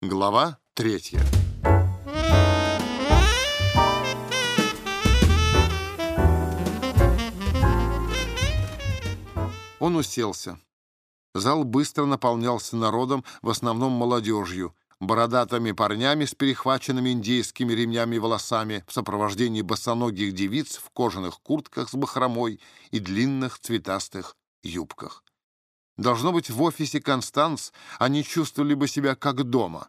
Глава третья. Он уселся. Зал быстро наполнялся народом, в основном молодежью, бородатыми парнями с перехваченными индейскими ремнями волосами в сопровождении босоногих девиц в кожаных куртках с бахромой и длинных цветастых юбках. Должно быть, в офисе «Констанс» они чувствовали бы себя как дома.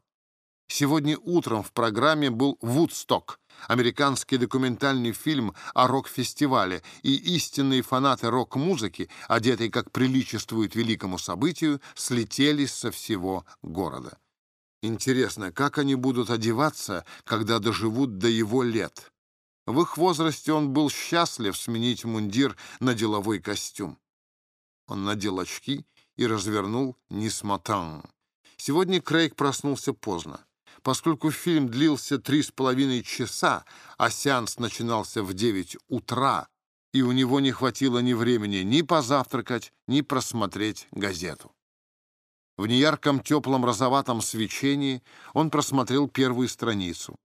Сегодня утром в программе был «Вудсток», американский документальный фильм о рок-фестивале, и истинные фанаты рок-музыки, одетые, как приличествует великому событию, слетелись со всего города. Интересно, как они будут одеваться, когда доживут до его лет? В их возрасте он был счастлив сменить мундир на деловой костюм. Он надел очки и развернул «Нисматан». Сегодня Крейг проснулся поздно. Поскольку фильм длился три с половиной часа, а сеанс начинался в девять утра, и у него не хватило ни времени ни позавтракать, ни просмотреть газету. В неярком теплом розоватом свечении он просмотрел первую страницу.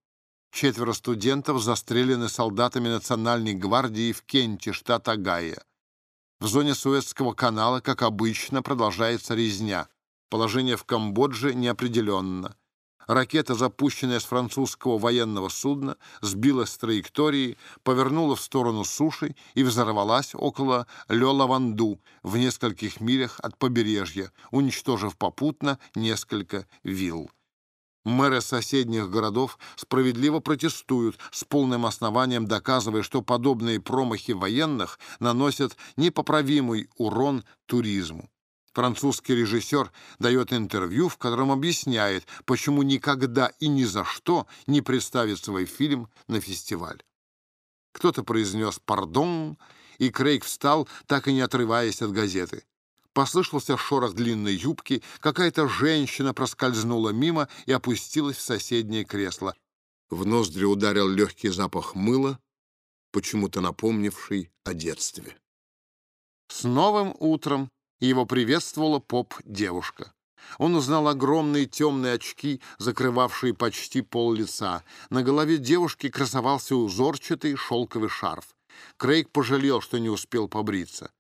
Четверо студентов застрелены солдатами Национальной гвардии в Кенте, штат Огайо. В зоне Суэцкого канала, как обычно, продолжается резня. Положение в Камбодже неопределенно. Ракета, запущенная с французского военного судна, сбилась с траектории, повернула в сторону суши и взорвалась около Лё-Лаванду в нескольких милях от побережья, уничтожив попутно несколько вилл. Мэры соседних городов справедливо протестуют, с полным основанием доказывая, что подобные промахи военных наносят непоправимый урон туризму. Французский режиссер дает интервью, в котором объясняет, почему никогда и ни за что не представит свой фильм на фестиваль. Кто-то произнес «пардон», и Крейг встал, так и не отрываясь от газеты. Послышался шорох длинной юбки, какая-то женщина проскользнула мимо и опустилась в соседнее кресло. В ноздри ударил легкий запах мыла, почему-то напомнивший о детстве. С новым утром его приветствовала поп-девушка. Он узнал огромные темные очки, закрывавшие почти пол лица. На голове девушки красовался узорчатый шелковый шарф. Крейг пожалел, что не успел побриться.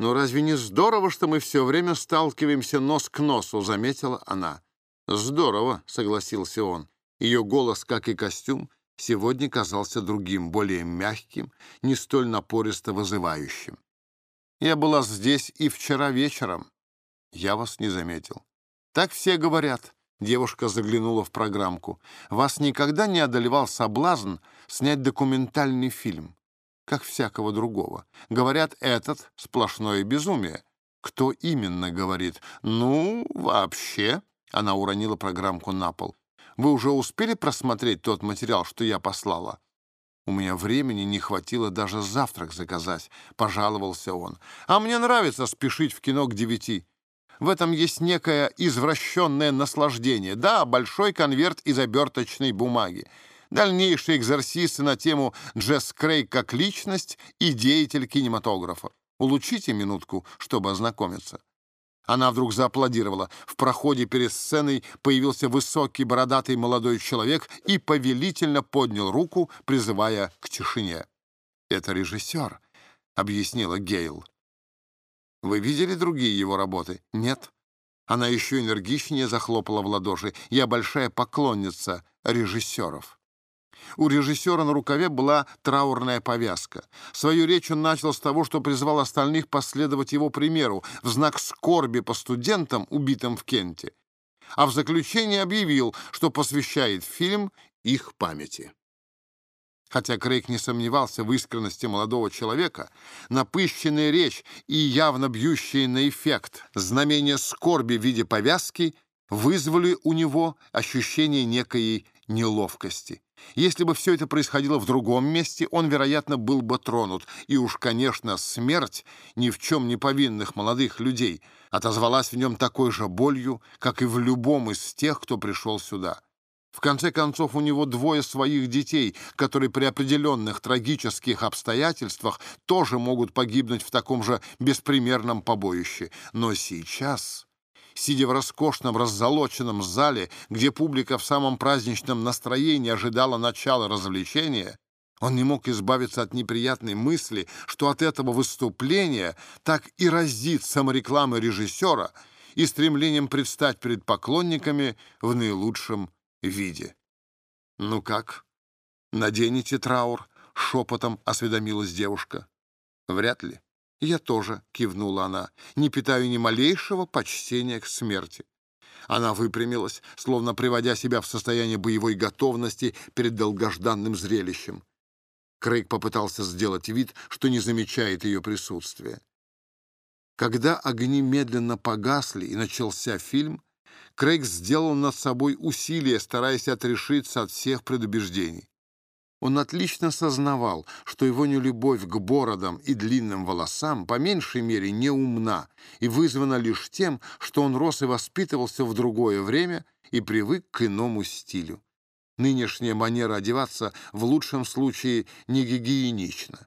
«Но разве не здорово, что мы все время сталкиваемся нос к носу?» — заметила она. «Здорово», — согласился он. Ее голос, как и костюм, сегодня казался другим, более мягким, не столь напористо вызывающим. «Я была здесь и вчера вечером. Я вас не заметил». «Так все говорят», — девушка заглянула в программку. «Вас никогда не одолевал соблазн снять документальный фильм?» Как всякого другого. Говорят, этот сплошное безумие. Кто именно говорит? Ну, вообще... Она уронила программку на пол. Вы уже успели просмотреть тот материал, что я послала? У меня времени не хватило даже завтрак заказать, пожаловался он. А мне нравится спешить в кино к девяти. В этом есть некое извращенное наслаждение. Да, большой конверт из оберточной бумаги дальнейшие экзорсисы на тему Джесс Крейг как личность и деятель кинематографа. Улучшите минутку, чтобы ознакомиться. Она вдруг зааплодировала. В проходе перед сценой появился высокий бородатый молодой человек и повелительно поднял руку, призывая к тишине. «Это режиссер», — объяснила Гейл. «Вы видели другие его работы?» «Нет». Она еще энергичнее захлопала в ладоши. «Я большая поклонница режиссеров». У режиссера на рукаве была траурная повязка. Свою речь он начал с того, что призвал остальных последовать его примеру в знак скорби по студентам, убитым в Кенте. А в заключение объявил, что посвящает фильм их памяти. Хотя Крейг не сомневался в искренности молодого человека, напыщенная речь и явно бьющие на эффект знамение скорби в виде повязки вызвали у него ощущение некой неловкости. Если бы все это происходило в другом месте, он, вероятно, был бы тронут. И уж, конечно, смерть ни в чем не повинных молодых людей отозвалась в нем такой же болью, как и в любом из тех, кто пришел сюда. В конце концов, у него двое своих детей, которые при определенных трагических обстоятельствах тоже могут погибнуть в таком же беспримерном побоище. Но сейчас Сидя в роскошном раззолоченном зале, где публика в самом праздничном настроении ожидала начала развлечения, он не мог избавиться от неприятной мысли, что от этого выступления так и разит саморекламы режиссера и стремлением предстать перед поклонниками в наилучшем виде. «Ну как, наденете траур?» — шепотом осведомилась девушка. «Вряд ли». «Я тоже», — кивнула она, — «не питаю ни малейшего почтения к смерти». Она выпрямилась, словно приводя себя в состояние боевой готовности перед долгожданным зрелищем. Крейг попытался сделать вид, что не замечает ее присутствия. Когда огни медленно погасли и начался фильм, Крейг сделал над собой усилие, стараясь отрешиться от всех предубеждений. Он отлично сознавал, что его нелюбовь к бородам и длинным волосам по меньшей мере не умна и вызвана лишь тем, что он рос и воспитывался в другое время и привык к иному стилю. Нынешняя манера одеваться в лучшем случае не гигиенична.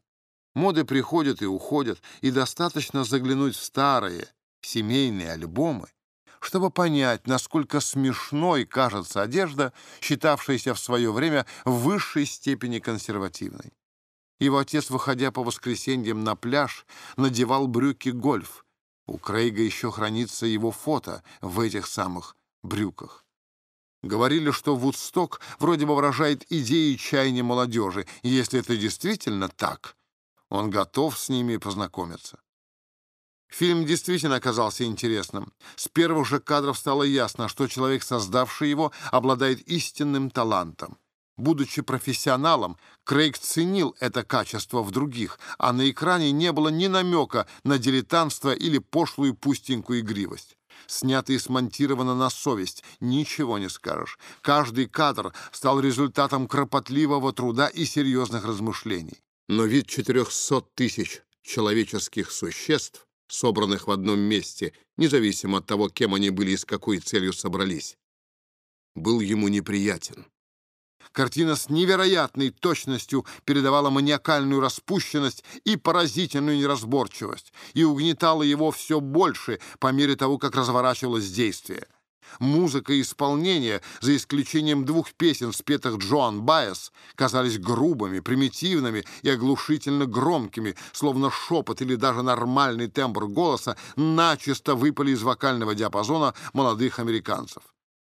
Моды приходят и уходят, и достаточно заглянуть в старые семейные альбомы, чтобы понять, насколько смешной кажется одежда, считавшаяся в свое время в высшей степени консервативной. Его отец, выходя по воскресеньям на пляж, надевал брюки гольф. У Крейга еще хранится его фото в этих самых брюках. Говорили, что Вудсток вроде бы выражает идеи чаяния молодежи, и если это действительно так, он готов с ними познакомиться. Фильм действительно оказался интересным. С первых же кадров стало ясно, что человек, создавший его, обладает истинным талантом. Будучи профессионалом, Крейг ценил это качество в других, а на экране не было ни намека на дилетантство или пошлую пустенькую игривость. Снято и смонтировано на совесть, ничего не скажешь. Каждый кадр стал результатом кропотливого труда и серьезных размышлений. Но вид 400 тысяч человеческих существ собранных в одном месте, независимо от того, кем они были и с какой целью собрались, был ему неприятен. Картина с невероятной точностью передавала маниакальную распущенность и поразительную неразборчивость и угнетала его все больше по мере того, как разворачивалось действие. Музыка и исполнение, за исключением двух песен, спетых Джоан Байес, казались грубыми, примитивными и оглушительно громкими, словно шепот или даже нормальный тембр голоса начисто выпали из вокального диапазона молодых американцев.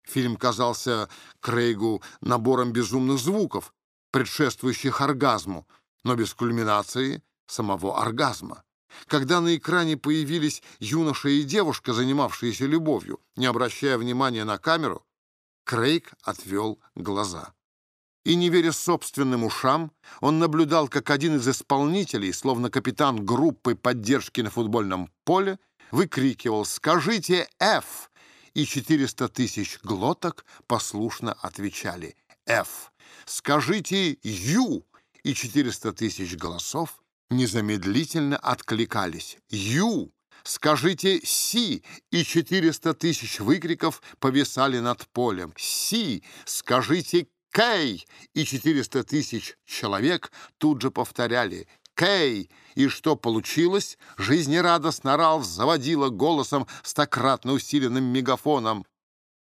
Фильм казался Крейгу набором безумных звуков, предшествующих оргазму, но без кульминации самого оргазма. Когда на экране появились юноша и девушка, занимавшиеся любовью, не обращая внимания на камеру, Крейг отвел глаза. И, не веря собственным ушам, он наблюдал, как один из исполнителей, словно капитан группы поддержки на футбольном поле, выкрикивал «Скажите F!» и 400 тысяч глоток послушно отвечали «F!» «Скажите «Ю!» и 400 тысяч голосов незамедлительно откликались. «Ю! Скажите «Си!» и 400 тысяч выкриков повисали над полем. «Си! Скажите «Кей!» и 400 тысяч человек тут же повторяли «Кей!» И что получилось? Жизнерадостно Ралф заводила голосом стократно усиленным мегафоном.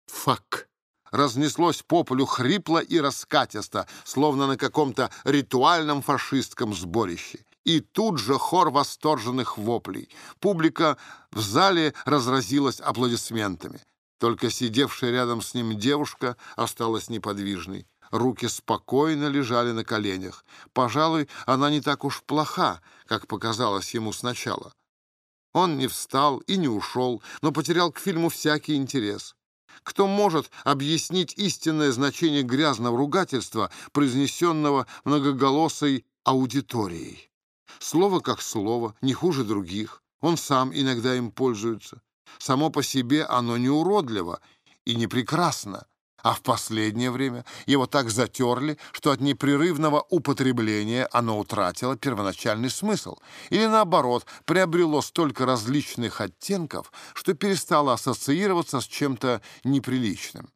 «Фак!» разнеслось по полю хрипло и раскатисто, словно на каком-то ритуальном фашистском сборище. И тут же хор восторженных воплей. Публика в зале разразилась аплодисментами. Только сидевшая рядом с ним девушка осталась неподвижной. Руки спокойно лежали на коленях. Пожалуй, она не так уж плоха, как показалось ему сначала. Он не встал и не ушел, но потерял к фильму всякий интерес. Кто может объяснить истинное значение грязного ругательства, произнесенного многоголосой аудиторией? Слово как слово, не хуже других. Он сам иногда им пользуется. Само по себе оно не уродливо и не прекрасно, а в последнее время его так затерли, что от непрерывного употребления оно утратило первоначальный смысл, или наоборот, приобрело столько различных оттенков, что перестало ассоциироваться с чем-то неприличным.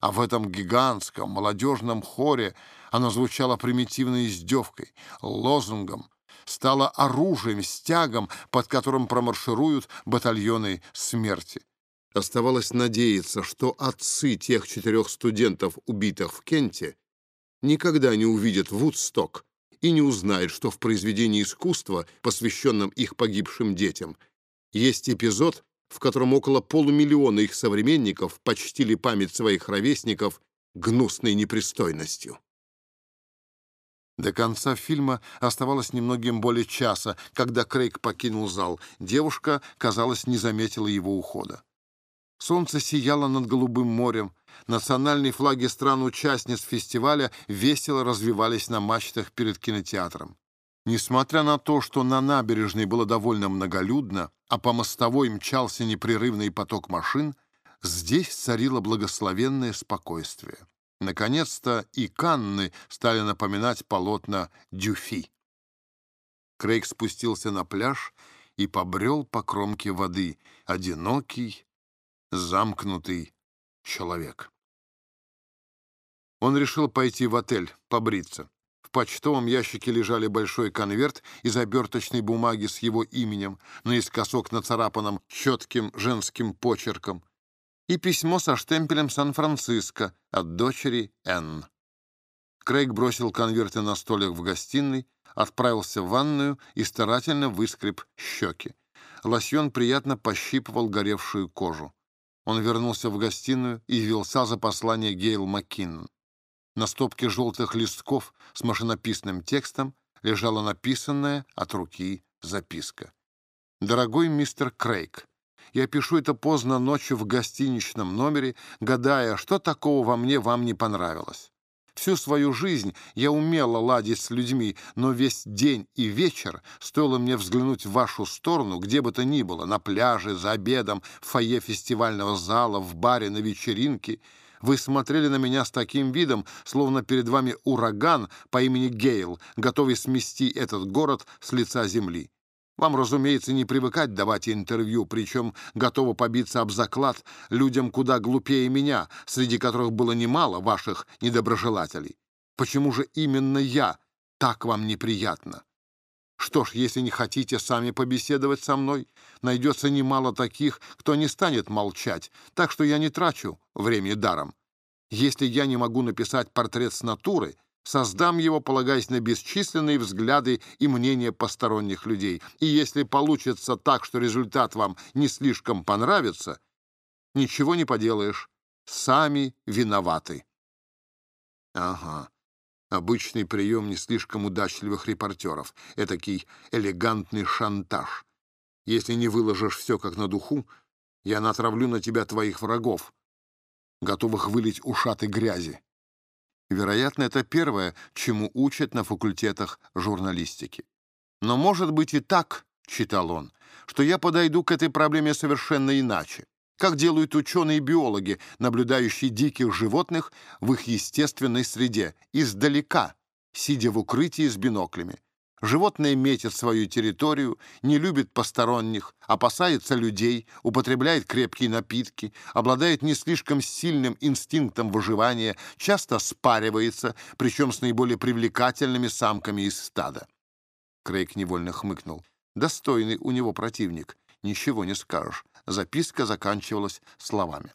А в этом гигантском молодежном хоре оно звучало примитивной издевкой, лозунгом, стало оружием, стягом, под которым промаршируют батальоны смерти. Оставалось надеяться, что отцы тех четырех студентов, убитых в Кенте, никогда не увидят Вудсток и не узнают, что в произведении искусства, посвященном их погибшим детям, есть эпизод, в котором около полумиллиона их современников почтили память своих ровесников гнусной непристойностью. До конца фильма оставалось немногим более часа, когда Крейг покинул зал. Девушка, казалось, не заметила его ухода. Солнце сияло над Голубым морем. Национальные флаги стран-участниц фестиваля весело развивались на мачтах перед кинотеатром. Несмотря на то, что на набережной было довольно многолюдно, а по мостовой мчался непрерывный поток машин, здесь царило благословенное спокойствие. Наконец-то и Канны стали напоминать полотна Дюфи. Крейг спустился на пляж и побрел по кромке воды, одинокий, замкнутый человек. Он решил пойти в отель, побриться. В почтовом ящике лежали большой конверт из оберточной бумаги с его именем, наискосок нацарапанным четким женским почерком, и письмо со штемпелем «Сан-Франциско» от дочери Энн. Крейг бросил конверты на столик в гостиной, отправился в ванную и старательно выскреб щеки. Лосьон приятно пощипывал горевшую кожу. Он вернулся в гостиную и велся за послание Гейл Маккинон. На стопке желтых листков с машинописным текстом лежала написанная от руки записка. «Дорогой мистер Крейг, я пишу это поздно ночью в гостиничном номере, гадая, что такого во мне вам не понравилось. Всю свою жизнь я умела ладить с людьми, но весь день и вечер стоило мне взглянуть в вашу сторону, где бы то ни было, на пляже, за обедом, в фойе фестивального зала, в баре, на вечеринке. Вы смотрели на меня с таким видом, словно перед вами ураган по имени Гейл, готовый смести этот город с лица земли. Вам, разумеется, не привыкать давать интервью, причем готово побиться об заклад людям куда глупее меня, среди которых было немало ваших недоброжелателей. Почему же именно я так вам неприятно? Что ж, если не хотите сами побеседовать со мной, найдется немало таких, кто не станет молчать, так что я не трачу время даром. Если я не могу написать портрет с натуры, Создам его, полагаясь на бесчисленные взгляды и мнения посторонних людей. И если получится так, что результат вам не слишком понравится, ничего не поделаешь. Сами виноваты. Ага. Обычный прием не слишком удачливых репортеров. Этакий элегантный шантаж. Если не выложишь все как на духу, я натравлю на тебя твоих врагов, готовых вылить ушаты грязи. Вероятно, это первое, чему учат на факультетах журналистики. «Но может быть и так, — читал он, — что я подойду к этой проблеме совершенно иначе, как делают ученые-биологи, наблюдающие диких животных в их естественной среде, издалека, сидя в укрытии с биноклями. Животное метит свою территорию, не любит посторонних, опасается людей, употребляет крепкие напитки, обладает не слишком сильным инстинктом выживания, часто спаривается, причем с наиболее привлекательными самками из стада. Крейг невольно хмыкнул. Достойный у него противник, ничего не скажешь. Записка заканчивалась словами.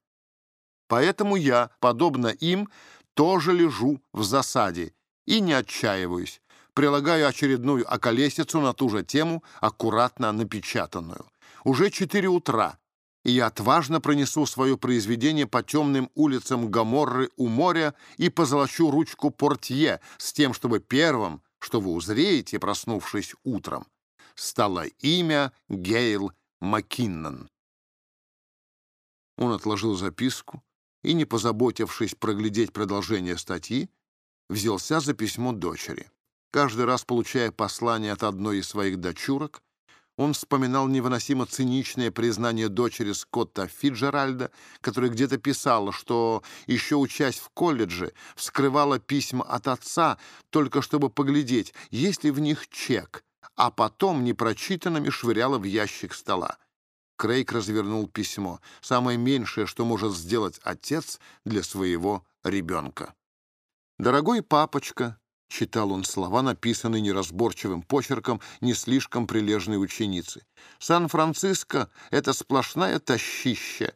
«Поэтому я, подобно им, тоже лежу в засаде и не отчаиваюсь прилагаю очередную околесицу на ту же тему, аккуратно напечатанную. Уже четыре утра, и я отважно пронесу свое произведение по темным улицам Гаморры у моря и позолочу ручку портье с тем, чтобы первым, что вы узреете, проснувшись утром, стало имя Гейл Маккиннон. Он отложил записку и, не позаботившись проглядеть продолжение статьи, взялся за письмо дочери. Каждый раз, получая послание от одной из своих дочурок, он вспоминал невыносимо циничное признание дочери Скотта Фиджеральда, которая где-то писала, что, еще учась в колледже, вскрывала письма от отца, только чтобы поглядеть, есть ли в них чек, а потом непрочитанными швыряла в ящик стола. Крейг развернул письмо. Самое меньшее, что может сделать отец для своего ребенка. «Дорогой папочка, — читал он слова, написанные неразборчивым почерком не слишком прилежной ученицы. «Сан-Франциско — это сплошная тащища.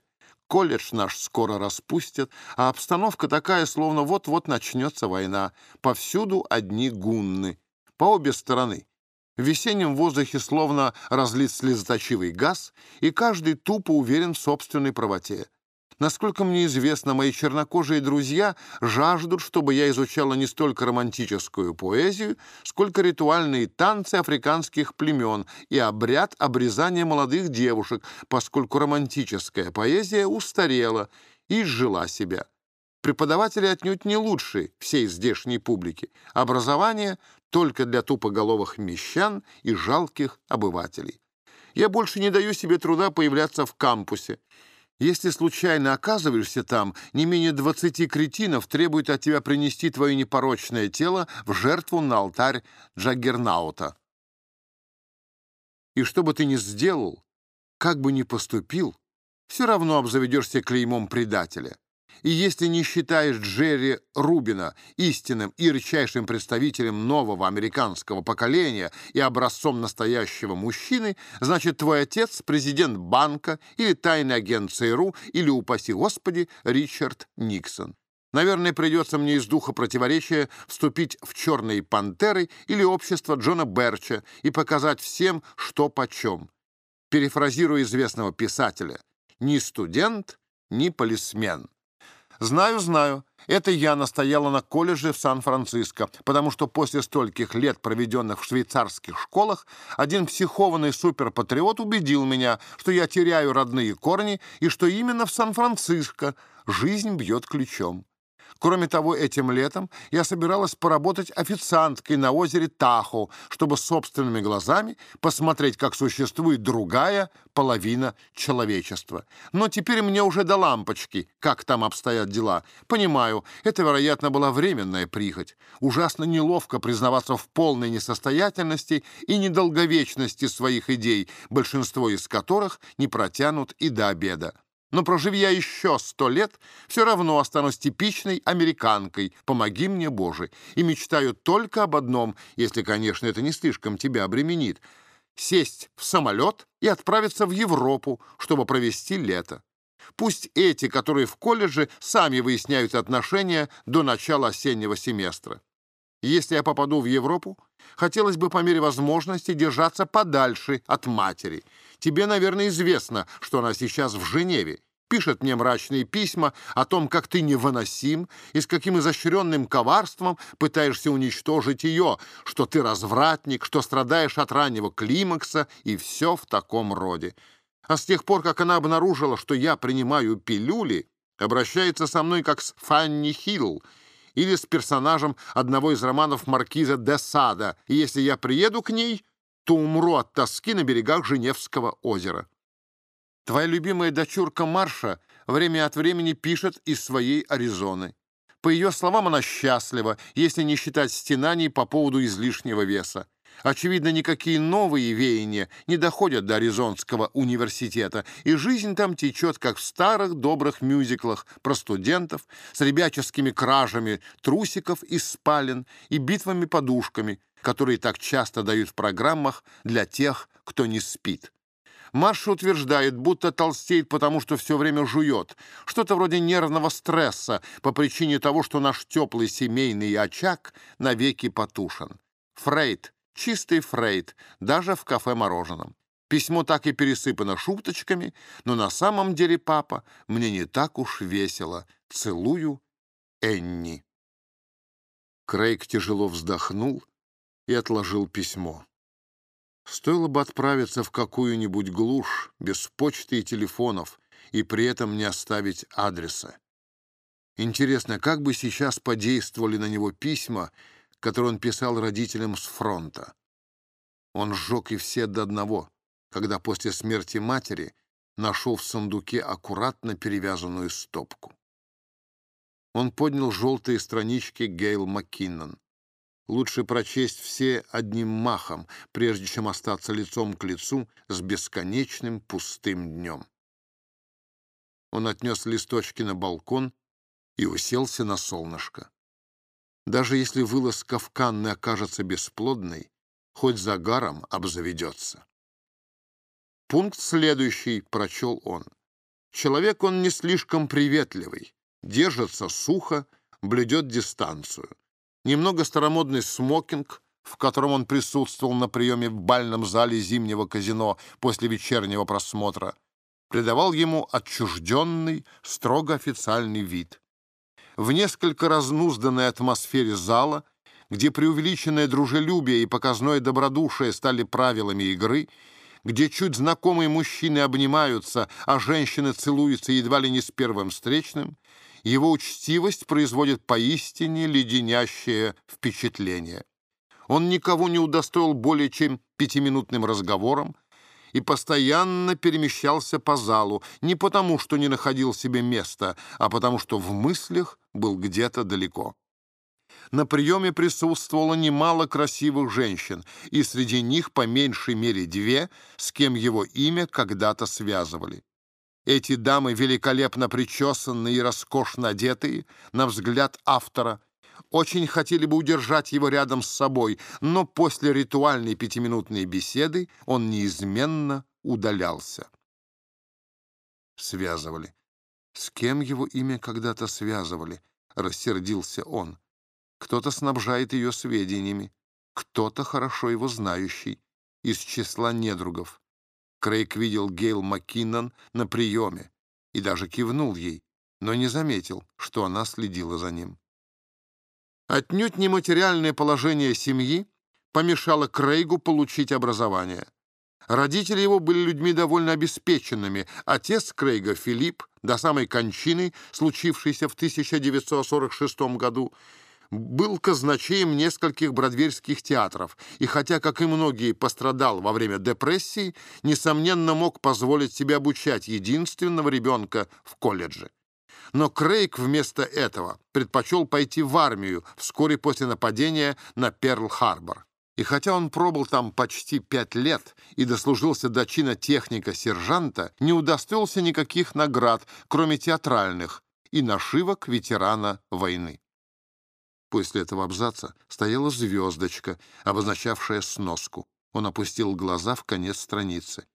Колледж наш скоро распустят, а обстановка такая, словно вот-вот начнется война. Повсюду одни гунны. По обе стороны. В весеннем воздухе словно разлит слезоточивый газ, и каждый тупо уверен в собственной правоте. Насколько мне известно, мои чернокожие друзья жаждут, чтобы я изучала не столько романтическую поэзию, сколько ритуальные танцы африканских племен и обряд обрезания молодых девушек, поскольку романтическая поэзия устарела и изжила себя. Преподаватели отнюдь не лучшие всей здешней публики. Образование только для тупоголовых мещан и жалких обывателей. Я больше не даю себе труда появляться в кампусе. Если случайно оказываешься там, не менее двадцати кретинов требуют от тебя принести твое непорочное тело в жертву на алтарь Джаггернаута. И что бы ты ни сделал, как бы ни поступил, все равно обзаведешься клеймом предателя. И если не считаешь Джерри Рубина истинным и редчайшим представителем нового американского поколения и образцом настоящего мужчины, значит, твой отец — президент банка или тайный агент ЦРУ или, упаси Господи, Ричард Никсон. Наверное, придется мне из духа противоречия вступить в «Черные пантеры» или общество Джона Берча и показать всем, что почем. Перефразируя известного писателя, «Ни студент, ни полисмен». «Знаю, знаю. Это я настояла на колледже в Сан-Франциско, потому что после стольких лет, проведенных в швейцарских школах, один психованный суперпатриот убедил меня, что я теряю родные корни и что именно в Сан-Франциско жизнь бьет ключом. Кроме того, этим летом я собиралась поработать официанткой на озере Тахо, чтобы собственными глазами посмотреть, как существует другая половина человечества. Но теперь мне уже до лампочки, как там обстоят дела. Понимаю, это, вероятно, была временная прихоть. Ужасно неловко признаваться в полной несостоятельности и недолговечности своих идей, большинство из которых не протянут и до обеда. Но проживи я еще сто лет, все равно останусь типичной американкой, помоги мне, Боже, и мечтаю только об одном, если, конечно, это не слишком тебя обременит, сесть в самолет и отправиться в Европу, чтобы провести лето. Пусть эти, которые в колледже, сами выясняют отношения до начала осеннего семестра. Если я попаду в Европу, хотелось бы по мере возможности держаться подальше от матери — Тебе, наверное, известно, что она сейчас в Женеве. Пишет мне мрачные письма о том, как ты невыносим и с каким изощренным коварством пытаешься уничтожить ее, что ты развратник, что страдаешь от раннего климакса и все в таком роде. А с тех пор, как она обнаружила, что я принимаю пилюли, обращается со мной как с Фанни Хилл, или с персонажем одного из романов маркиза де Сада, и если я приеду к ней, то умру от тоски на берегах Женевского озера. Твоя любимая дочурка Марша время от времени пишет из своей Аризоны. По ее словам, она счастлива, если не считать стенаний по поводу излишнего веса. Очевидно, никакие новые веяния не доходят до Аризонского университета, и жизнь там течет, как в старых добрых мюзиклах про студентов с ребяческими кражами трусиков из спален и битвами подушками, которые так часто дают в программах для тех, кто не спит. Маша утверждает, будто толстеет, потому что все время жует. Что-то вроде нервного стресса по причине того, что наш теплый семейный очаг навеки потушен. Фрейд, чистый Фрейд, даже в кафе-мороженом. Письмо так и пересыпано шуточками, но на самом деле, папа, мне не так уж весело. Целую, Энни. Крейг тяжело вздохнул и отложил письмо. Стоило бы отправиться в какую-нибудь глушь, без почты и телефонов, и при этом не оставить адреса. Интересно, как бы сейчас подействовали на него письма, которые он писал родителям с фронта. Он сжег и все до одного, когда после смерти матери нашел в сундуке аккуратно перевязанную стопку. Он поднял желтые странички Гейл Маккиннон. Лучше прочесть все одним махом, прежде чем остаться лицом к лицу с бесконечным пустым днем. Он отнес листочки на балкон и уселся на солнышко. Даже если вылазка в Канны окажется бесплодной, хоть загаром обзаведется. Пункт следующий, прочел он. Человек он не слишком приветливый, держится сухо, блюдет дистанцию. Немного старомодный смокинг, в котором он присутствовал на приеме в бальном зале зимнего казино после вечернего просмотра, придавал ему отчужденный, строго официальный вид. В несколько разнузданной атмосфере зала, где преувеличенное дружелюбие и показное добродушие стали правилами игры, где чуть знакомые мужчины обнимаются, а женщины целуются едва ли не с первым встречным, его учтивость производит поистине леденящее впечатление. Он никого не удостоил более чем пятиминутным разговором и постоянно перемещался по залу, не потому, что не находил себе места, а потому, что в мыслях был где-то далеко. На приеме присутствовало немало красивых женщин, и среди них по меньшей мере две, с кем его имя когда-то связывали. Эти дамы, великолепно причесанные и роскошно одетые, на взгляд автора, очень хотели бы удержать его рядом с собой, но после ритуальной пятиминутной беседы он неизменно удалялся. Связывали. С кем его имя когда-то связывали? Рассердился он. Кто-то снабжает ее сведениями, кто-то хорошо его знающий, из числа недругов. Крейг видел Гейл Маккиннон на приеме и даже кивнул ей, но не заметил, что она следила за ним. Отнюдь нематериальное положение семьи помешало Крейгу получить образование. Родители его были людьми довольно обеспеченными. Отец Крейга, Филипп, до самой кончины, случившейся в 1946 году, был казначеем нескольких бродвейских театров, и хотя, как и многие, пострадал во время депрессии, несомненно мог позволить себе обучать единственного ребенка в колледже. Но Крейг вместо этого предпочел пойти в армию вскоре после нападения на Перл-Харбор. И хотя он пробыл там почти пять лет и дослужился до чина техника-сержанта, не удостоился никаких наград, кроме театральных, и нашивок ветерана войны. После этого абзаца стояла звездочка, обозначавшая сноску. Он опустил глаза в конец страницы.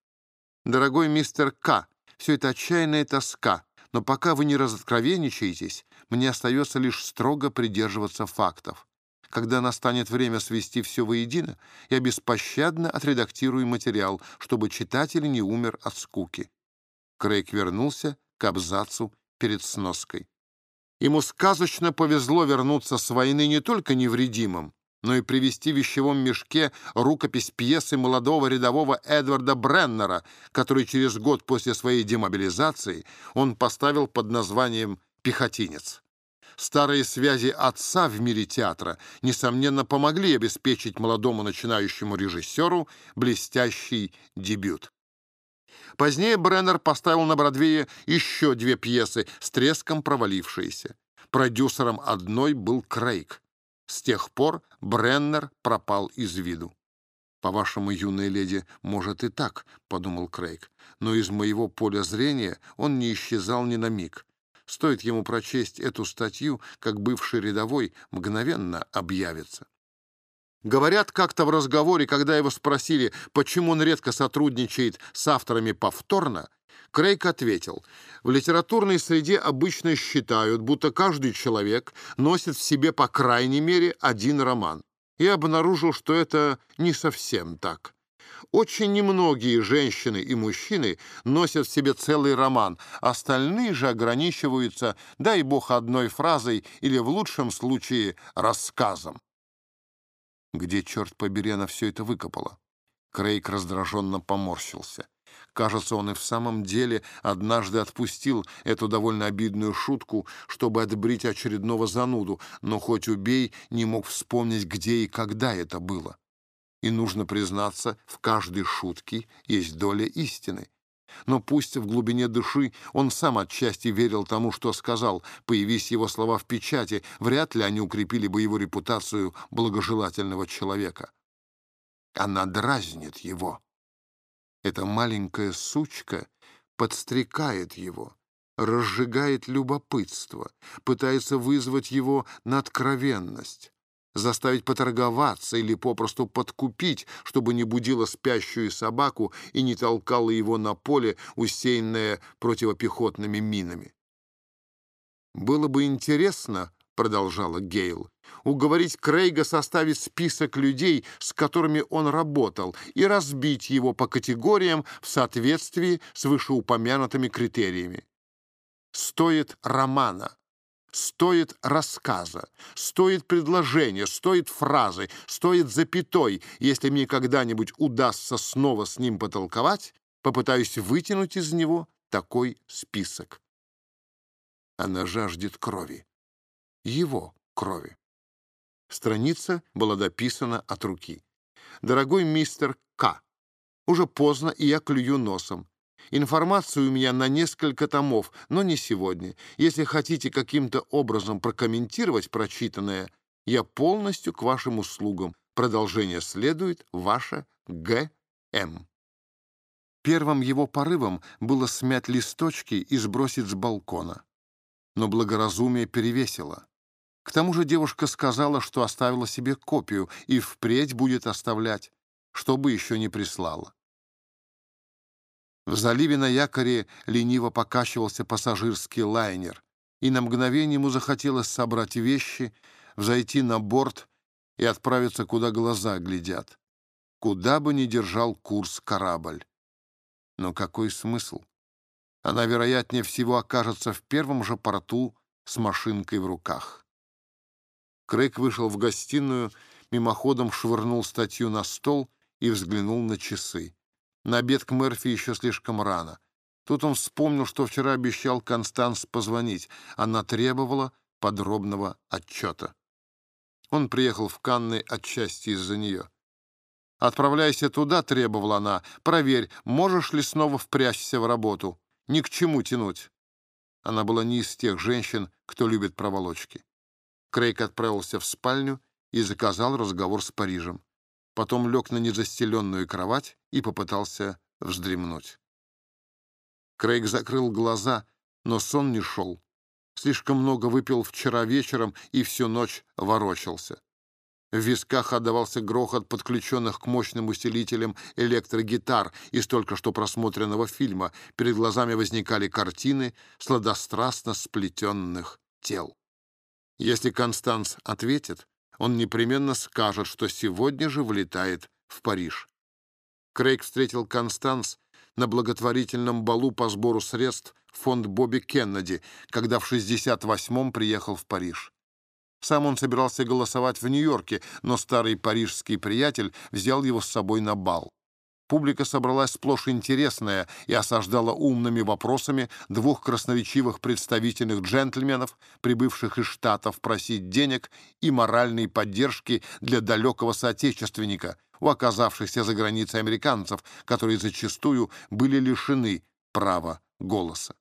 «Дорогой мистер К, все это отчаянная тоска, но пока вы не разоткровенничаетесь, мне остается лишь строго придерживаться фактов. Когда настанет время свести все воедино, я беспощадно отредактирую материал, чтобы читатель не умер от скуки». Крейг вернулся к абзацу перед сноской. Ему сказочно повезло вернуться с войны не только невредимым, но и привести в вещевом мешке рукопись пьесы молодого рядового Эдварда Бреннера, который через год после своей демобилизации он поставил под названием «Пехотинец». Старые связи отца в мире театра, несомненно, помогли обеспечить молодому начинающему режиссеру блестящий дебют. Позднее Бреннер поставил на Бродвее еще две пьесы, с треском провалившиеся. Продюсером одной был Крейг. С тех пор Бреннер пропал из виду. «По-вашему, юная леди, может и так», — подумал Крейг. «Но из моего поля зрения он не исчезал ни на миг. Стоит ему прочесть эту статью, как бывший рядовой мгновенно объявится». Говорят, как-то в разговоре, когда его спросили, почему он редко сотрудничает с авторами повторно, Крейг ответил, в литературной среде обычно считают, будто каждый человек носит в себе по крайней мере один роман. И обнаружил, что это не совсем так. Очень немногие женщины и мужчины носят в себе целый роман, остальные же ограничиваются, дай бог, одной фразой или, в лучшем случае, рассказом. Где, черт побери, она все это выкопала? Крейг раздраженно поморщился. Кажется, он и в самом деле однажды отпустил эту довольно обидную шутку, чтобы отбрить очередного зануду, но хоть убей, не мог вспомнить, где и когда это было. И нужно признаться, в каждой шутке есть доля истины. Но пусть в глубине души он сам отчасти верил тому, что сказал, появись его слова в печати, вряд ли они укрепили бы его репутацию благожелательного человека. Она дразнит его. Эта маленькая сучка подстрекает его, разжигает любопытство, пытается вызвать его на откровенность. Заставить поторговаться или попросту подкупить, чтобы не будила спящую собаку и не толкала его на поле, усеянное противопехотными минами. «Было бы интересно», — продолжала Гейл, уговорить Крейга составить список людей, с которыми он работал, и разбить его по категориям в соответствии с вышеупомянутыми критериями. Стоит романа, стоит рассказа, стоит предложения, стоит фразы, стоит запятой. Если мне когда-нибудь удастся снова с ним потолковать, попытаюсь вытянуть из него такой список. Она жаждет крови. Его крови. Страница была дописана от руки. «Дорогой мистер К. Уже поздно, и я клюю носом. Информацию у меня на несколько томов, но не сегодня. Если хотите каким-то образом прокомментировать прочитанное, я полностью к вашим услугам. Продолжение следует ваше Г.М. Первым его порывом было смять листочки и сбросить с балкона. Но благоразумие перевесило. К тому же девушка сказала, что оставила себе копию и впредь будет оставлять, чтобы еще не прислала. В заливе на якоре лениво покачивался пассажирский лайнер, и на мгновение ему захотелось собрать вещи, взойти на борт и отправиться, куда глаза глядят, куда бы ни держал курс корабль. Но какой смысл? Она, вероятнее всего, окажется в первом же порту с машинкой в руках. Крейг вышел в гостиную, мимоходом швырнул статью на стол и взглянул на часы. На обед к Мерфи еще слишком рано. Тут он вспомнил, что вчера обещал Констанс позвонить. Она требовала подробного отчета. Он приехал в Канны отчасти из-за нее. «Отправляйся туда», — требовала она. «Проверь, можешь ли снова впрячься в работу. Ни к чему тянуть». Она была не из тех женщин, кто любит проволочки. Крейг отправился в спальню и заказал разговор с Парижем. Потом лег на незастеленную кровать и попытался вздремнуть. Крейг закрыл глаза, но сон не шел. Слишком много выпил вчера вечером и всю ночь ворочался. В висках отдавался грохот подключенных к мощным усилителям электрогитар из только что просмотренного фильма. Перед глазами возникали картины сладострастно сплетенных тел. Если Констанс ответит, он непременно скажет, что сегодня же вылетает в Париж. Крейг встретил Констанс на благотворительном балу по сбору средств фонд Бобби Кеннеди, когда в 68-м приехал в Париж. Сам он собирался голосовать в Нью-Йорке, но старый парижский приятель взял его с собой на бал. Публика собралась сплошь интересная и осаждала умными вопросами двух красноречивых представительных джентльменов, прибывших из Штатов просить денег и моральной поддержки для далекого соотечественника, у оказавшихся за границей американцев, которые зачастую были лишены права голоса.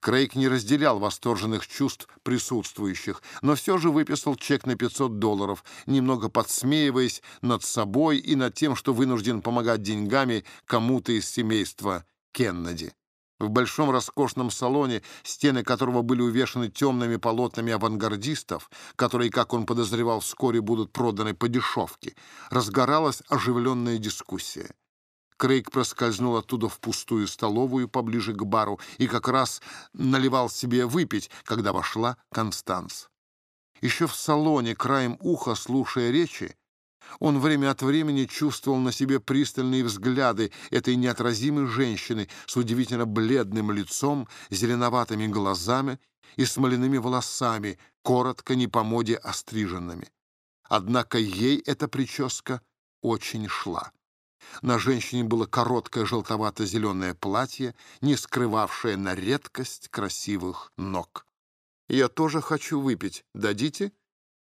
Крейг не разделял восторженных чувств присутствующих, но все же выписал чек на 500 долларов, немного подсмеиваясь над собой и над тем, что вынужден помогать деньгами кому-то из семейства Кеннеди. В большом роскошном салоне, стены которого были увешаны темными полотнами авангардистов, которые, как он подозревал, вскоре будут проданы по дешевке, разгоралась оживленная дискуссия. Крейг проскользнул оттуда в пустую столовую поближе к бару и как раз наливал себе выпить, когда вошла Констанс. Еще в салоне, краем уха, слушая речи, он время от времени чувствовал на себе пристальные взгляды этой неотразимой женщины с удивительно бледным лицом, зеленоватыми глазами и смоляными волосами, коротко, не по моде остриженными. Однако ей эта прическа очень шла. На женщине было короткое желтовато-зеленое платье, не скрывавшее на редкость красивых ног. «Я тоже хочу выпить. Дадите?»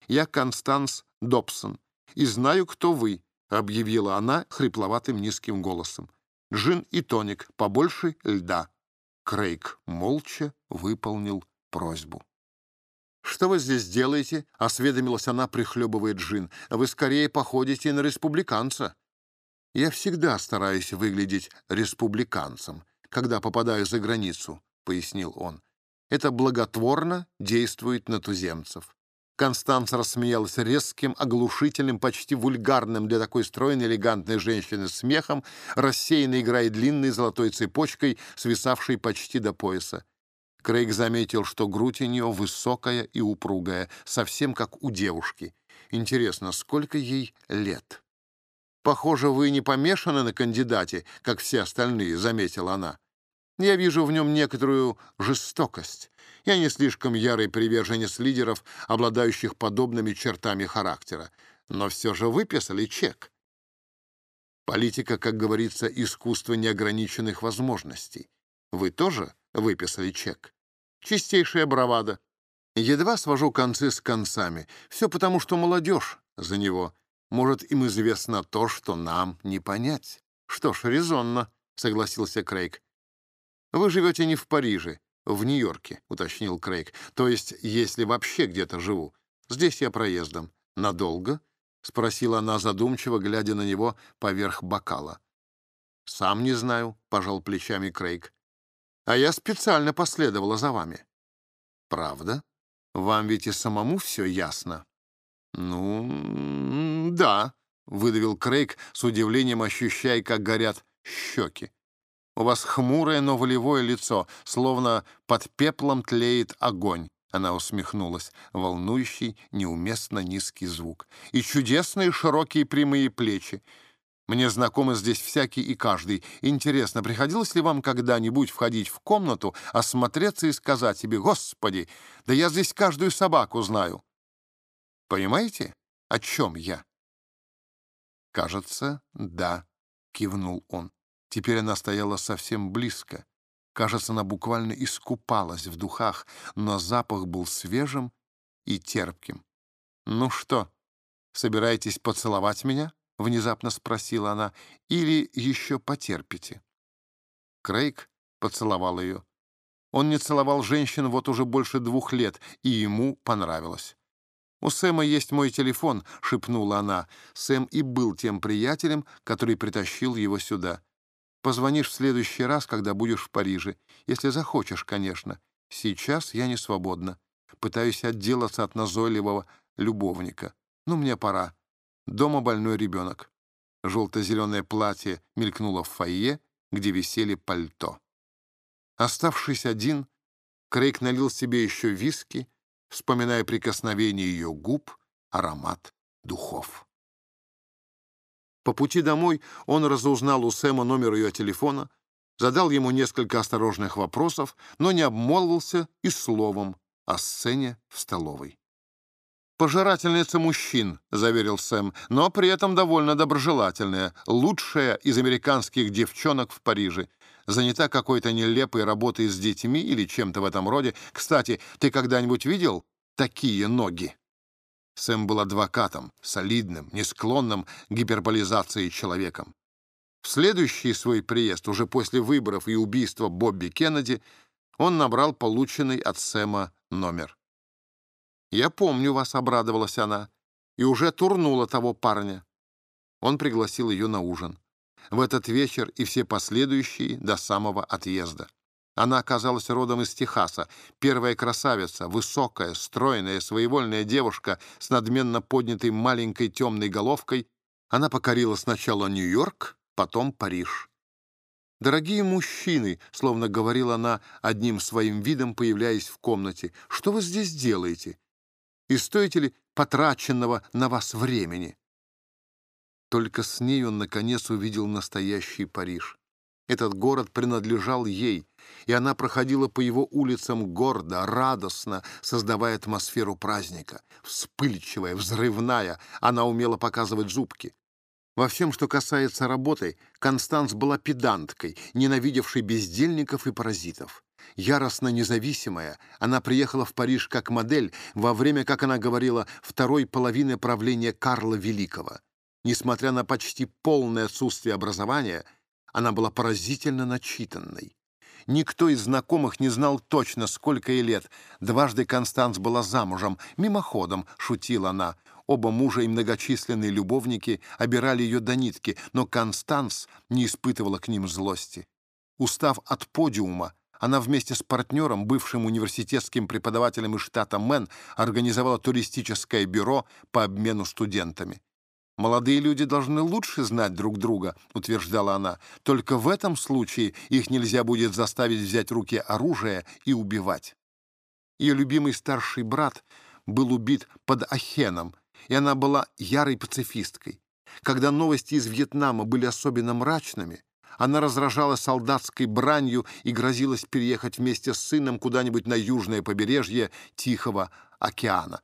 «Я Констанс Добсон, и знаю, кто вы», — объявила она хрипловатым низким голосом. «Джин и тоник, побольше льда». Крейг молча выполнил просьбу. «Что вы здесь делаете?» — осведомилась она, прихлебывая джин. «Вы скорее походите на республиканца». Я всегда стараюсь выглядеть республиканцем, когда попадаю за границу, — пояснил он. Это благотворно действует на туземцев. Констанца рассмеялась резким, оглушительным, почти вульгарным для такой стройной, элегантной женщины смехом, рассеянно играя длинной золотой цепочкой, свисавшей почти до пояса. Крейг заметил, что грудь у нее высокая и упругая, совсем как у девушки. Интересно, сколько ей лет? «Похоже, вы не помешаны на кандидате, как все остальные», — заметила она. «Я вижу в нем некоторую жестокость. Я не слишком ярый приверженец лидеров, обладающих подобными чертами характера. Но все же выписали чек. Политика, как говорится, искусство неограниченных возможностей. Вы тоже выписали чек? Чистейшая бравада. Едва свожу концы с концами. Все потому, что молодежь за него. Может, им известно то, что нам не понять. Что ж, резонно, согласился Крейг. Вы живете не в Париже, «В Нью-Йорке», — уточнил Крейг. «То есть, если вообще где-то живу. Здесь я проездом. Надолго?» — спросила она задумчиво, глядя на него поверх бокала. «Сам не знаю», — пожал плечами Крейг. «А я специально последовала за вами». «Правда? Вам ведь и самому все ясно?» «Ну, да», — выдавил Крейг с удивлением, ощущая, как горят щеки. У вас хмурое, но волевое лицо, словно под пеплом тлеет огонь». Она усмехнулась. Волнующий, неуместно низкий звук. «И чудесные широкие прямые плечи. Мне знакомы здесь всякий и каждый. Интересно, приходилось ли вам когда-нибудь входить в комнату, осмотреться и сказать себе, «Господи, да я здесь каждую собаку знаю». Понимаете, о чем я?» «Кажется, да», — кивнул он. Теперь она стояла совсем близко. Кажется, она буквально искупалась в духах, но запах был свежим и терпким. «Ну что, собираетесь поцеловать меня?» — внезапно спросила она. «Или еще потерпите?» Крейг поцеловал ее. Он не целовал женщин вот уже больше двух лет, и ему понравилось. «У Сэма есть мой телефон», — шепнула она. Сэм и был тем приятелем, который притащил его сюда. Позвонишь в следующий раз, когда будешь в Париже. Если захочешь, конечно. Сейчас я не свободна. Пытаюсь отделаться от назойливого любовника. Ну, мне пора. Дома больной ребенок. Желто-зеленое платье мелькнуло в фойе, где висели пальто. Оставшись один, Крейг налил себе еще виски, вспоминая прикосновение ее губ, аромат духов. По пути домой он разузнал у Сэма номер ее телефона, задал ему несколько осторожных вопросов, но не обмолвился и словом о сцене в столовой. «Пожирательница мужчин», — заверил Сэм, «но при этом довольно доброжелательная, лучшая из американских девчонок в Париже. Занята какой-то нелепой работой с детьми или чем-то в этом роде. Кстати, ты когда-нибудь видел такие ноги?» Сэм был адвокатом, солидным, не склонным к гиперболизации человеком. В следующий свой приезд, уже после выборов и убийства Бобби Кеннеди, он набрал полученный от Сэма номер. «Я помню вас», — обрадовалась она, и уже турнула того парня. Он пригласил ее на ужин. В этот вечер и все последующие до самого отъезда. Она оказалась родом из Техаса. Первая красавица, высокая, стройная, своевольная девушка с надменно поднятой маленькой темной головкой. Она покорила сначала Нью-Йорк, потом Париж. «Дорогие мужчины», — словно говорила она одним своим видом, появляясь в комнате, — «что вы здесь делаете? И стоите ли потраченного на вас времени?» Только с ней он, наконец, увидел настоящий Париж. Этот город принадлежал ей, и она проходила по его улицам гордо, радостно, создавая атмосферу праздника. Вспыльчивая, взрывная, она умела показывать зубки. Во всем, что касается работы, Констанс была педанткой, ненавидевшей бездельников и паразитов. Яростно независимая, она приехала в Париж как модель во время, как она говорила, второй половины правления Карла Великого. Несмотря на почти полное отсутствие образования, она была поразительно начитанной. Никто из знакомых не знал точно, сколько ей лет. Дважды Констанс была замужем. Мимоходом, шутила она. Оба мужа и многочисленные любовники обирали ее до нитки, но Констанс не испытывала к ним злости. Устав от подиума, Она вместе с партнером, бывшим университетским преподавателем из штата Мэн, организовала туристическое бюро по обмену студентами. «Молодые люди должны лучше знать друг друга», — утверждала она. «Только в этом случае их нельзя будет заставить взять в руки оружие и убивать». Ее любимый старший брат был убит под Ахеном, и она была ярой пацифисткой. Когда новости из Вьетнама были особенно мрачными, она разражала солдатской бранью и грозилась переехать вместе с сыном куда-нибудь на южное побережье Тихого океана.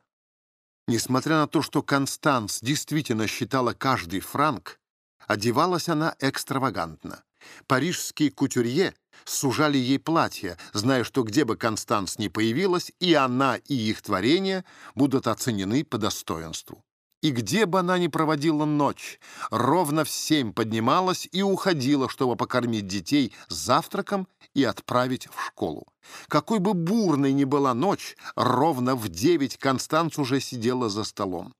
Несмотря на то, что Констанс действительно считала каждый франк, одевалась она экстравагантно. Парижские кутюрье сужали ей платье, зная, что где бы Констанс ни появилась, и она, и их творения будут оценены по достоинству. И где бы она ни проводила ночь, ровно в семь поднималась и уходила, чтобы покормить детей завтраком и отправить в школу. Какой бы бурной ни была ночь, ровно в девять Констанц уже сидела за столом.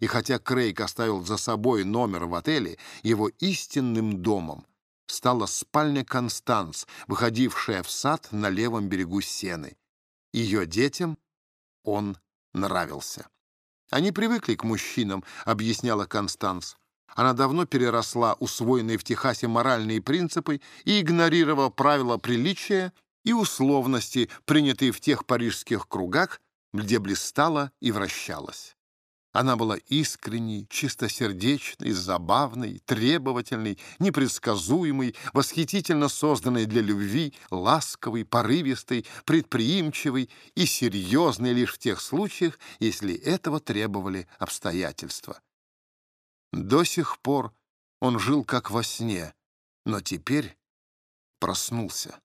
И хотя Крейг оставил за собой номер в отеле, его истинным домом стала спальня Констанц, выходившая в сад на левом берегу Сены. Ее детям он нравился. «Они привыкли к мужчинам», — объясняла Констанс. Она давно переросла усвоенные в Техасе моральные принципы и игнорировала правила приличия и условности, принятые в тех парижских кругах, где блистала и вращалась. Она была искренней, чистосердечной, забавной, требовательной, непредсказуемой, восхитительно созданной для любви, ласковой, порывистой, предприимчивой и серьезной лишь в тех случаях, если этого требовали обстоятельства. До сих пор он жил как во сне, но теперь проснулся.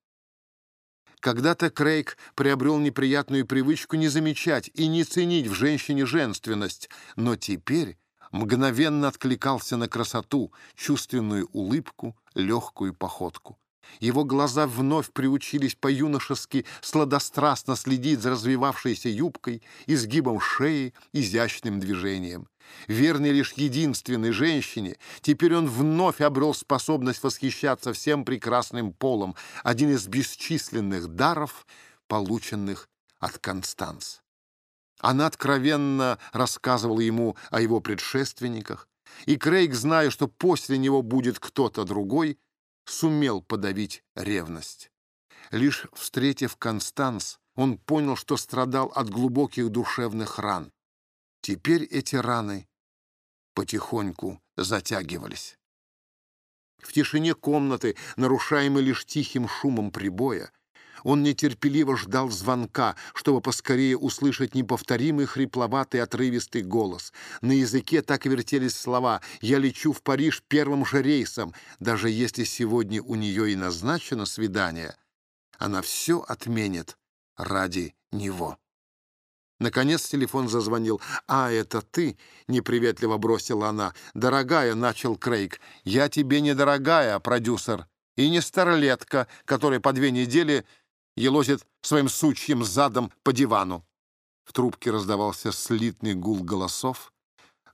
Когда-то Крейг приобрел неприятную привычку не замечать и не ценить в женщине женственность, но теперь мгновенно откликался на красоту, чувственную улыбку, легкую походку. Его глаза вновь приучились по-юношески сладострастно следить за развивавшейся юбкой, изгибом шеи, изящным движением. Верный лишь единственной женщине, теперь он вновь обрел способность восхищаться всем прекрасным полом, один из бесчисленных даров, полученных от Констанс. Она откровенно рассказывала ему о его предшественниках, и Крейг, зная, что после него будет кто-то другой, сумел подавить ревность. Лишь встретив Констанс, он понял, что страдал от глубоких душевных ран. Теперь эти раны потихоньку затягивались. В тишине комнаты, нарушаемой лишь тихим шумом прибоя, он нетерпеливо ждал звонка, чтобы поскорее услышать неповторимый хрипловатый отрывистый голос. На языке так вертелись слова «Я лечу в Париж первым же рейсом». Даже если сегодня у нее и назначено свидание, она все отменит ради него. Наконец телефон зазвонил. «А, это ты?» — неприветливо бросила она. «Дорогая», — начал Крейг. «Я тебе не дорогая, продюсер, и не старлетка, которая по две недели елозит своим сучьим задом по дивану. В трубке раздавался слитный гул голосов.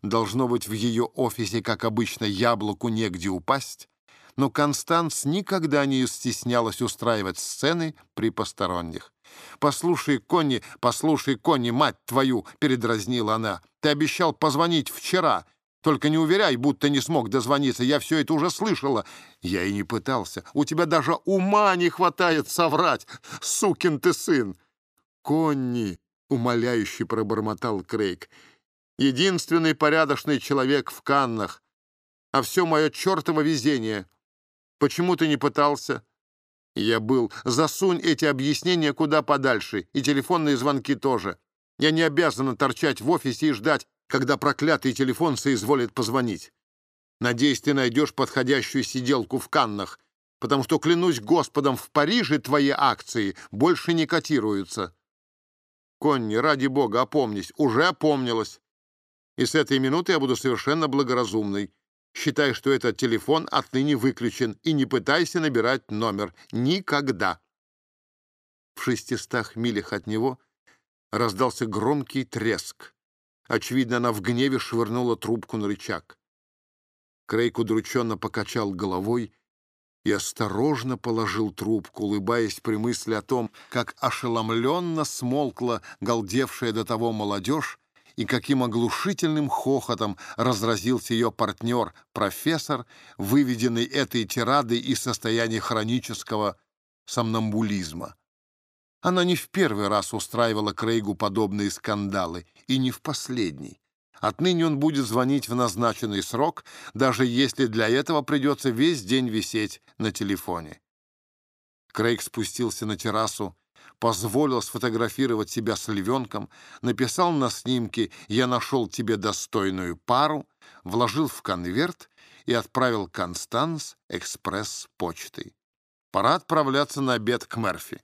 Должно быть, в ее офисе, как обычно, яблоку негде упасть, но Констанс никогда не стеснялась устраивать сцены при посторонних. «Послушай, Конни, послушай, Конни, мать твою!» — передразнила она. «Ты обещал позвонить вчера. Только не уверяй, будто не смог дозвониться. Я все это уже слышала. Я и не пытался. У тебя даже ума не хватает соврать. Сукин ты сын. Конни, умоляюще пробормотал Крейг. Единственный порядочный человек в Каннах. А все мое чертово везение. Почему ты не пытался? Я был. Засунь эти объяснения куда подальше. И телефонные звонки тоже. Я не обязана торчать в офисе и ждать, когда проклятый телефон соизволит позвонить. Надеюсь, ты найдешь подходящую сиделку в Каннах, потому что, клянусь Господом, в Париже твои акции больше не котируются. Конни, ради бога, опомнись. Уже опомнилась. И с этой минуты я буду совершенно благоразумной. Считай, что этот телефон отныне выключен, и не пытайся набирать номер. Никогда. В шестистах милях от него раздался громкий треск. Очевидно, она в гневе швырнула трубку на рычаг. Крейг удрученно покачал головой и осторожно положил трубку, улыбаясь при мысли о том, как ошеломленно смолкла галдевшая до того молодежь и каким оглушительным хохотом разразился ее партнер, профессор, выведенный этой тирадой из состояния хронического сомнамбулизма. Она не в первый раз устраивала Крейгу подобные скандалы, и не в последний. Отныне он будет звонить в назначенный срок, даже если для этого придется весь день висеть на телефоне. Крейг спустился на террасу, позволил сфотографировать себя с львенком, написал на снимке «Я нашел тебе достойную пару», вложил в конверт и отправил Констанс экспресс-почтой. Пора отправляться на обед к Мерфи.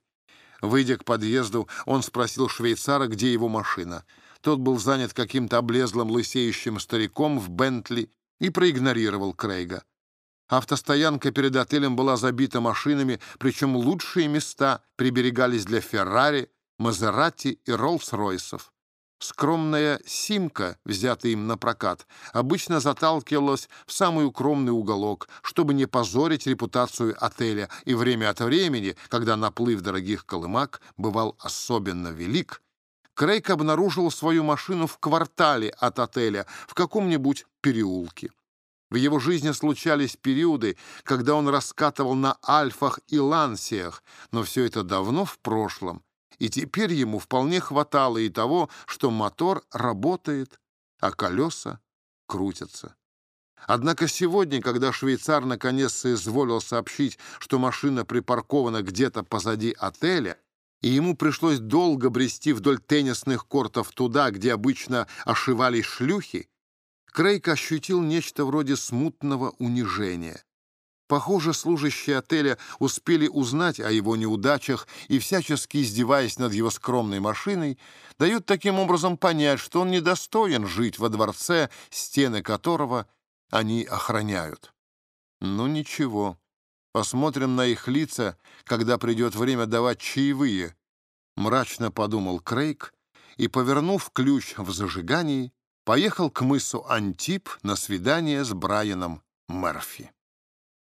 Выйдя к подъезду, он спросил швейцара, где его машина — тот был занят каким-то облезлым лысеющим стариком в Бентли и проигнорировал Крейга. Автостоянка перед отелем была забита машинами, причем лучшие места приберегались для Феррари, Мазерати и Роллс-Ройсов. Скромная «Симка», взятая им на прокат, обычно заталкивалась в самый укромный уголок, чтобы не позорить репутацию отеля, и время от времени, когда наплыв дорогих колымак бывал особенно велик, Крейг обнаружил свою машину в квартале от отеля, в каком-нибудь переулке. В его жизни случались периоды, когда он раскатывал на альфах и лансиях, но все это давно в прошлом, и теперь ему вполне хватало и того, что мотор работает, а колеса крутятся. Однако сегодня, когда швейцар наконец соизволил сообщить, что машина припаркована где-то позади отеля, и ему пришлось долго брести вдоль теннисных кортов туда, где обычно ошивались шлюхи, Крейг ощутил нечто вроде смутного унижения. Похоже, служащие отеля успели узнать о его неудачах и, всячески издеваясь над его скромной машиной, дают таким образом понять, что он недостоин жить во дворце, стены которого они охраняют. Ну ничего, Посмотрим на их лица, когда придет время давать чаевые. Мрачно подумал Крейг и, повернув ключ в зажигании, поехал к мысу Антип на свидание с Брайаном Мерфи.